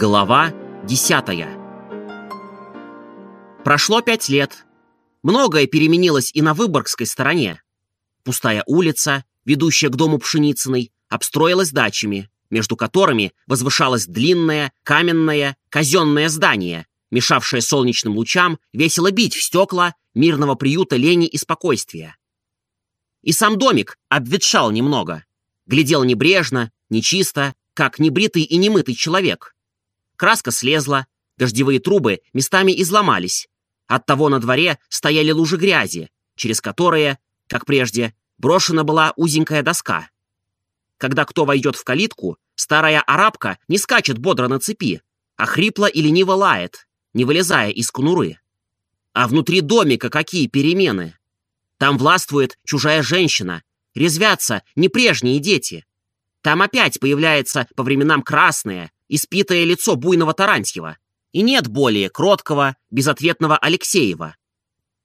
Глава десятая Прошло пять лет. Многое переменилось и на Выборгской стороне. Пустая улица, ведущая к дому Пшеницыной, обстроилась дачами, между которыми возвышалось длинное, каменное, казенное здание, мешавшее солнечным лучам весело бить в стекла мирного приюта лени и спокойствия. И сам домик обветшал немного, глядел небрежно, нечисто, как небритый и немытый человек. Краска слезла, дождевые трубы местами изломались. Оттого на дворе стояли лужи грязи, через которые, как прежде, брошена была узенькая доска. Когда кто войдет в калитку, старая арабка не скачет бодро на цепи, а хрипло и лениво лает, не вылезая из конуры. А внутри домика какие перемены! Там властвует чужая женщина, резвятся не прежние дети. Там опять появляется по временам красное, испитое лицо буйного Тарантьева. И нет более кроткого, безответного Алексеева.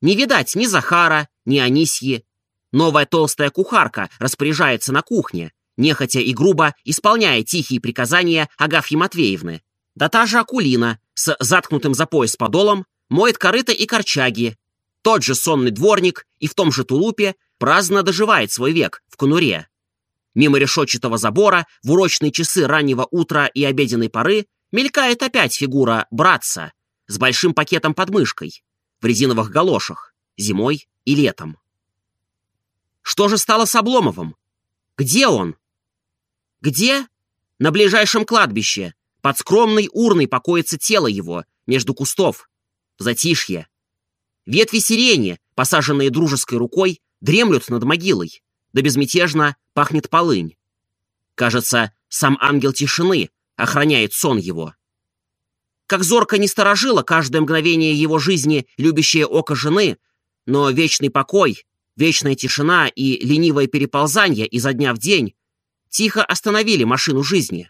Не видать ни Захара, ни Анисьи. Новая толстая кухарка распоряжается на кухне, нехотя и грубо исполняя тихие приказания Агафьи Матвеевны. Да та же Акулина с заткнутым за пояс подолом моет корыто и корчаги. Тот же сонный дворник и в том же тулупе праздно доживает свой век в конуре. Мимо решетчатого забора в урочные часы раннего утра и обеденной поры мелькает опять фигура братца с большим пакетом под мышкой в резиновых галошах зимой и летом. Что же стало с Обломовым? Где он? Где? На ближайшем кладбище. Под скромной урной покоится тело его, между кустов. В затишье. Ветви сирени, посаженные дружеской рукой, дремлют над могилой, да безмятежно пахнет полынь. Кажется, сам ангел тишины охраняет сон его. Как зорко не сторожило каждое мгновение его жизни любящее око жены, но вечный покой, вечная тишина и ленивое переползание изо дня в день тихо остановили машину жизни.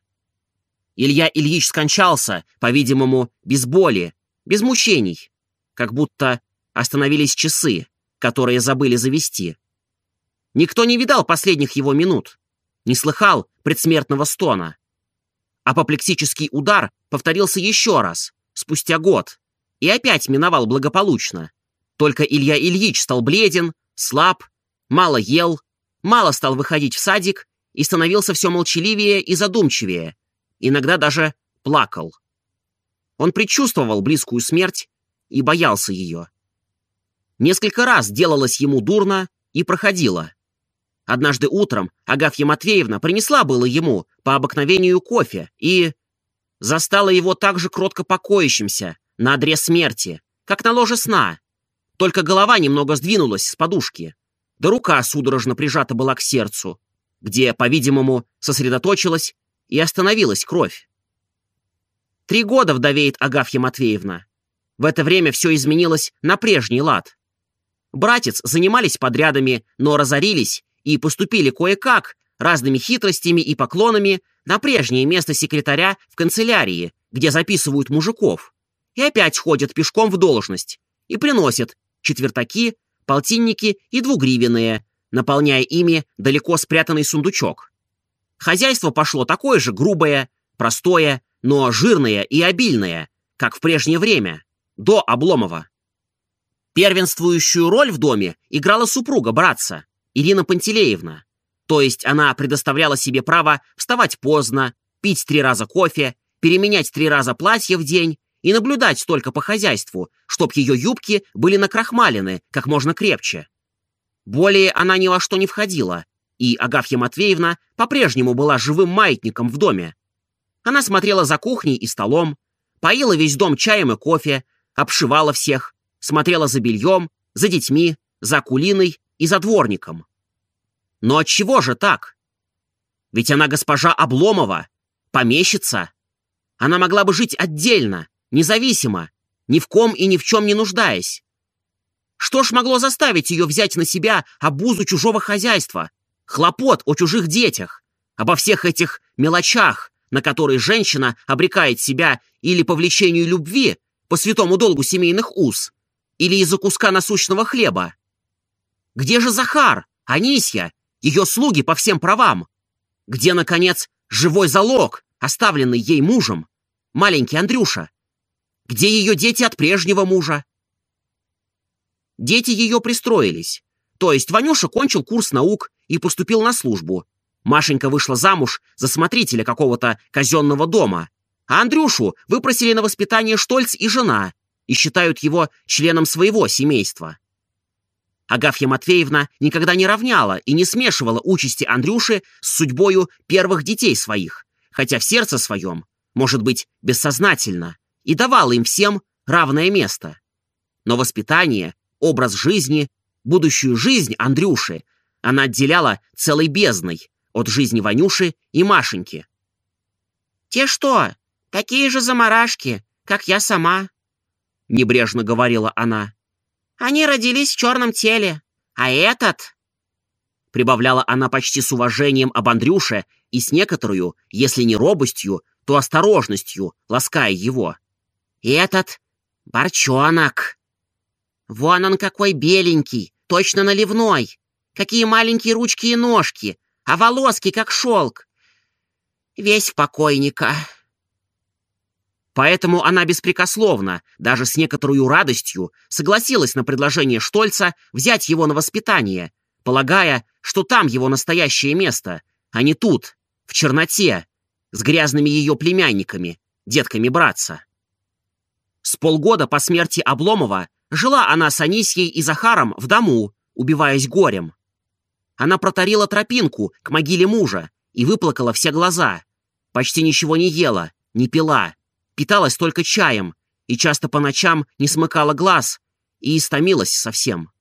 Илья Ильич скончался, по-видимому, без боли, без мучений, как будто остановились часы, которые забыли завести. Никто не видал последних его минут, не слыхал предсмертного стона. Апоплексический удар повторился еще раз, спустя год, и опять миновал благополучно. Только Илья Ильич стал бледен, слаб, мало ел, мало стал выходить в садик и становился все молчаливее и задумчивее, иногда даже плакал. Он предчувствовал близкую смерть и боялся ее. Несколько раз делалось ему дурно и проходило. Однажды утром Агафья Матвеевна принесла было ему по обыкновению кофе и... застала его так же кротко покоящимся на одре смерти, как на ложе сна. Только голова немного сдвинулась с подушки, да рука судорожно прижата была к сердцу, где, по-видимому, сосредоточилась и остановилась кровь. Три года вдовеет Агафья Матвеевна. В это время все изменилось на прежний лад. Братец занимались подрядами, но разорились и поступили кое-как, разными хитростями и поклонами, на прежнее место секретаря в канцелярии, где записывают мужиков, и опять ходят пешком в должность и приносят четвертаки, полтинники и двугривенные, наполняя ими далеко спрятанный сундучок. Хозяйство пошло такое же грубое, простое, но жирное и обильное, как в прежнее время, до Обломова. Первенствующую роль в доме играла супруга братца, Ирина Пантелеевна. То есть она предоставляла себе право вставать поздно, пить три раза кофе, переменять три раза платье в день и наблюдать только по хозяйству, чтоб ее юбки были накрахмалены как можно крепче. Более она ни во что не входила, и Агафья Матвеевна по-прежнему была живым маятником в доме. Она смотрела за кухней и столом, поила весь дом чаем и кофе, обшивала всех, смотрела за бельем, за детьми, за кулиной и за дворником. Но от чего же так? Ведь она госпожа Обломова, помещица. Она могла бы жить отдельно, независимо, ни в ком и ни в чем не нуждаясь. Что ж могло заставить ее взять на себя обузу чужого хозяйства, хлопот о чужих детях, обо всех этих мелочах, на которые женщина обрекает себя или по влечению любви, по святому долгу семейных уз, или из-за куска насущного хлеба? Где же Захар, Анисья, ее слуги по всем правам? Где, наконец, живой залог, оставленный ей мужем? маленький Андрюша? Где ее дети от прежнего мужа? Дети ее пристроились. То есть Ванюша кончил курс наук и поступил на службу. Машенька вышла замуж за смотрителя какого-то казенного дома. А Андрюшу выпросили на воспитание Штольц и жена и считают его членом своего семейства. Агафья Матвеевна никогда не равняла и не смешивала участи Андрюши с судьбою первых детей своих, хотя в сердце своем, может быть, бессознательно, и давала им всем равное место. Но воспитание, образ жизни, будущую жизнь Андрюши она отделяла целой бездной от жизни Ванюши и Машеньки. «Те что, такие же заморашки, как я сама?» — небрежно говорила она. Они родились в черном теле, а этот...» Прибавляла она почти с уважением об Андрюше и с некоторую, если не робостью, то осторожностью, лаская его. «И этот борчонок. Вон он какой беленький, точно наливной. Какие маленькие ручки и ножки, а волоски как шелк. Весь в покойника». Поэтому она беспрекословно, даже с некоторой радостью, согласилась на предложение Штольца взять его на воспитание, полагая, что там его настоящее место, а не тут, в черноте, с грязными ее племянниками, детками братца. С полгода по смерти Обломова жила она с Анисьей и Захаром в дому, убиваясь горем. Она протарила тропинку к могиле мужа и выплакала все глаза. Почти ничего не ела, не пила питалась только чаем и часто по ночам не смыкала глаз и истомилась совсем.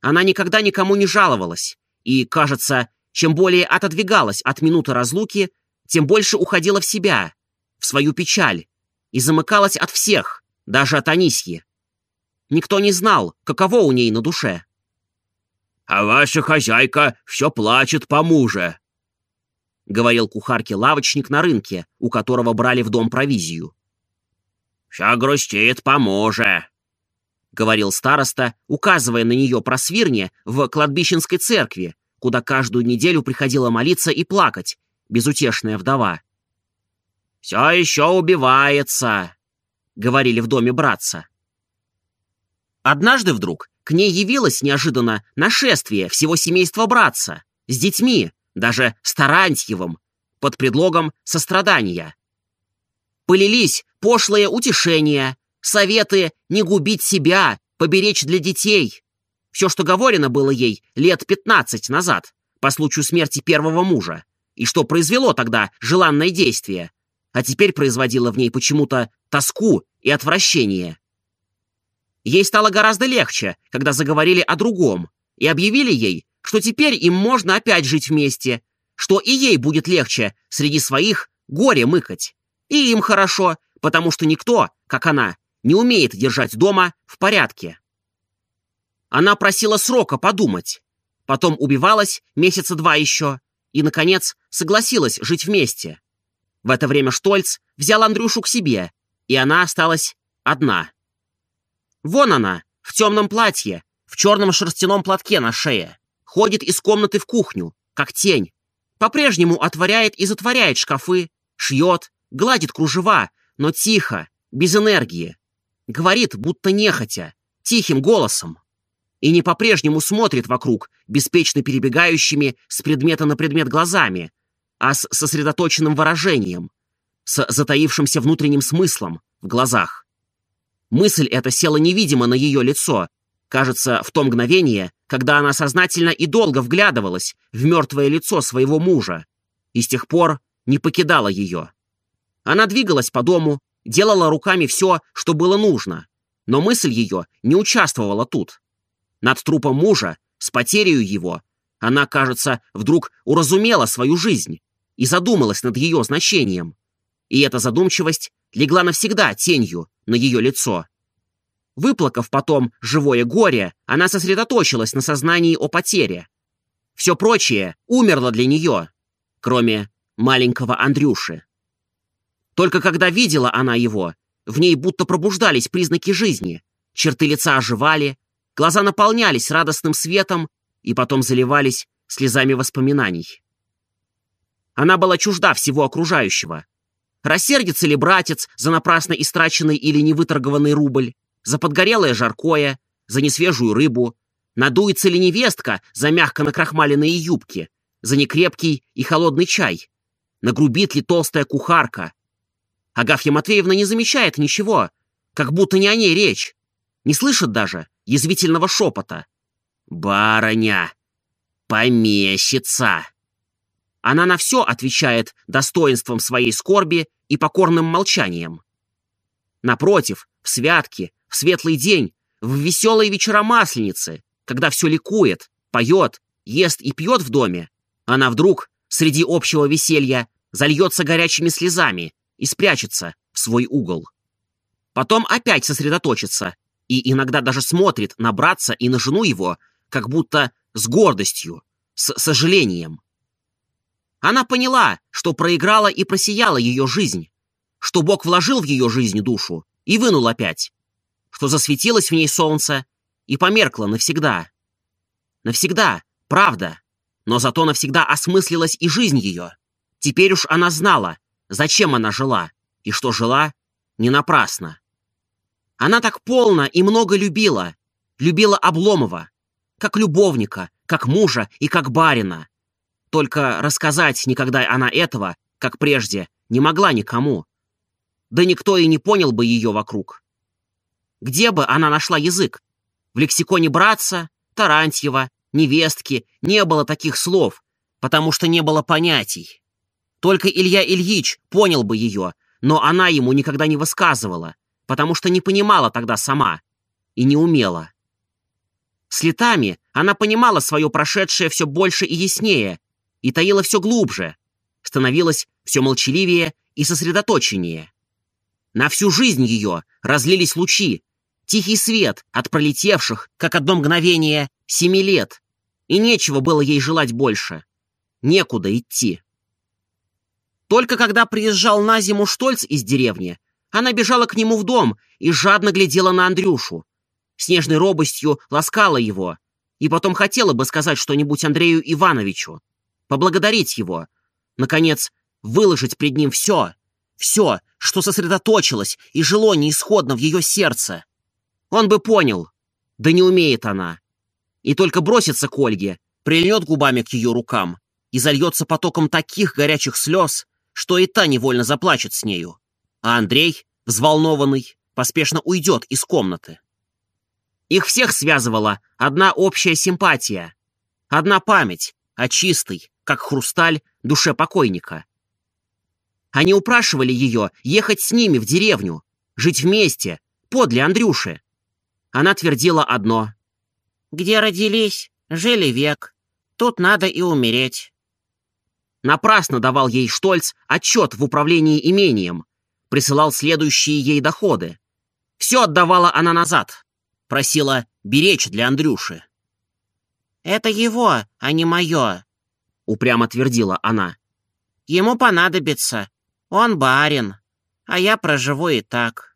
Она никогда никому не жаловалась, и, кажется, чем более отодвигалась от минуты разлуки, тем больше уходила в себя, в свою печаль, и замыкалась от всех, даже от Анисьи. Никто не знал, каково у ней на душе. «А ваша хозяйка все плачет по муже», — говорил кухарке лавочник на рынке, у которого брали в дом провизию. «Вся грустит, поможе», — говорил староста, указывая на нее просвирне в кладбищенской церкви, куда каждую неделю приходила молиться и плакать, безутешная вдова. «Все еще убивается», — говорили в доме братца. Однажды вдруг к ней явилось неожиданно нашествие всего семейства братца с детьми, даже Старантьевым, под предлогом сострадания. Полились пошлые утешения, советы не губить себя, поберечь для детей. Все, что говорено было ей лет пятнадцать назад, по случаю смерти первого мужа, и что произвело тогда желанное действие, а теперь производило в ней почему-то тоску и отвращение. Ей стало гораздо легче, когда заговорили о другом, и объявили ей, что теперь им можно опять жить вместе, что и ей будет легче среди своих горе мыкать. И им хорошо, потому что никто, как она, не умеет держать дома в порядке. Она просила срока подумать, потом убивалась месяца два еще и, наконец, согласилась жить вместе. В это время Штольц взял Андрюшу к себе, и она осталась одна. Вон она, в темном платье, в черном шерстяном платке на шее ходит из комнаты в кухню, как тень. По-прежнему отворяет и затворяет шкафы, шьет, гладит кружева, но тихо, без энергии. Говорит, будто нехотя, тихим голосом. И не по-прежнему смотрит вокруг, беспечно перебегающими с предмета на предмет глазами, а с сосредоточенным выражением, с затаившимся внутренним смыслом в глазах. Мысль эта села невидимо на ее лицо, Кажется, в то мгновение, когда она сознательно и долго вглядывалась в мертвое лицо своего мужа, и с тех пор не покидала ее. Она двигалась по дому, делала руками все, что было нужно, но мысль ее не участвовала тут. Над трупом мужа, с потерей его, она, кажется, вдруг уразумела свою жизнь и задумалась над ее значением. И эта задумчивость легла навсегда тенью на ее лицо. Выплакав потом живое горе, она сосредоточилась на сознании о потере. Все прочее умерло для нее, кроме маленького Андрюши. Только когда видела она его, в ней будто пробуждались признаки жизни, черты лица оживали, глаза наполнялись радостным светом и потом заливались слезами воспоминаний. Она была чужда всего окружающего. Рассердится ли братец за напрасно истраченный или невыторгованный рубль, за подгорелое жаркое, за несвежую рыбу? Надуется ли невестка за мягко накрахмаленные юбки, за некрепкий и холодный чай? Нагрубит ли толстая кухарка? Агафья Матвеевна не замечает ничего, как будто не о ней речь. Не слышит даже язвительного шепота. «Барыня! Помещица!» Она на все отвечает достоинством своей скорби и покорным молчанием. Напротив, в святки, в светлый день, в веселые вечера Масленицы, когда все ликует, поет, ест и пьет в доме, она вдруг, среди общего веселья, зальется горячими слезами и спрячется в свой угол. Потом опять сосредоточится и иногда даже смотрит на братца и на жену его, как будто с гордостью, с сожалением. Она поняла, что проиграла и просияла ее жизнь, что Бог вложил в ее жизнь душу и вынул опять, что засветилось в ней солнце и померкло навсегда. Навсегда, правда, но зато навсегда осмыслилась и жизнь ее. Теперь уж она знала, зачем она жила, и что жила не напрасно. Она так полно и много любила, любила Обломова, как любовника, как мужа и как барина, только рассказать никогда она этого, как прежде, не могла никому. Да никто и не понял бы ее вокруг. Где бы она нашла язык? В лексиконе братца, Тарантьева, невестки не было таких слов, потому что не было понятий. Только Илья Ильич понял бы ее, но она ему никогда не высказывала, потому что не понимала тогда сама и не умела. С летами она понимала свое прошедшее все больше и яснее, и таила все глубже, становилась все молчаливее и сосредоточеннее. На всю жизнь ее разлились лучи, тихий свет от пролетевших, как одно мгновение, семи лет, и нечего было ей желать больше. Некуда идти. Только когда приезжал на зиму Штольц из деревни, она бежала к нему в дом и жадно глядела на Андрюшу. С нежной робостью ласкала его, и потом хотела бы сказать что-нибудь Андрею Ивановичу поблагодарить его, наконец, выложить пред ним все, все, что сосредоточилось и жило неисходно в ее сердце. Он бы понял, да не умеет она. И только бросится к Ольге, прильнет губами к ее рукам и зальется потоком таких горячих слез, что и та невольно заплачет с нею. А Андрей, взволнованный, поспешно уйдет из комнаты. Их всех связывала одна общая симпатия, одна память о чистой, как хрусталь, душе покойника. Они упрашивали ее ехать с ними в деревню, жить вместе, подле Андрюши. Она твердила одно. «Где родились, жили век. Тут надо и умереть». Напрасно давал ей Штольц отчет в управлении имением, присылал следующие ей доходы. Все отдавала она назад, просила беречь для Андрюши. «Это его, а не мое», упрямо твердила она. «Ему понадобится. Он барин, а я проживу и так».